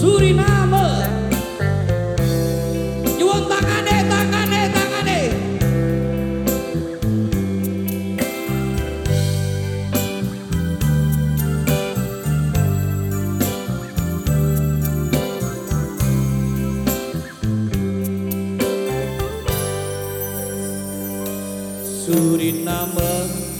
Suriname. Nyuwun tangane tangane Suriname.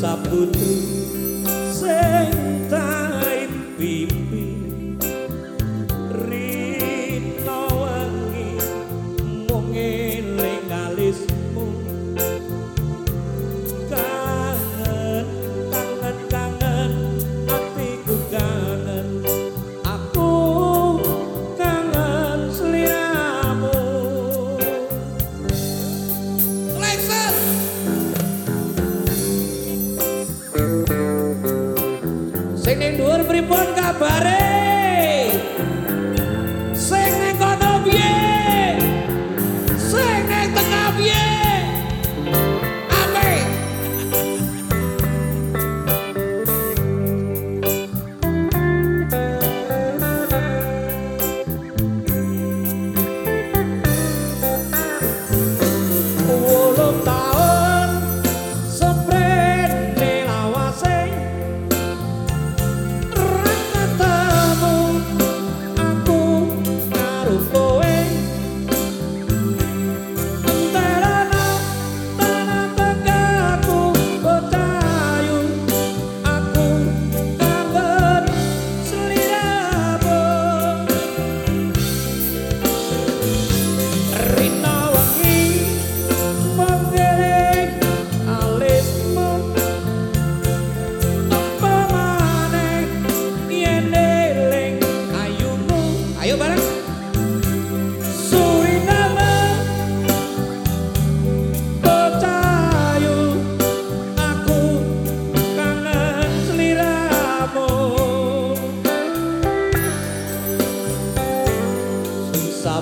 Saputri ning dhuwur pripun kabare?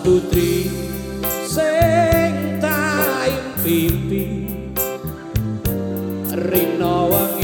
putri sing tak impi rinowang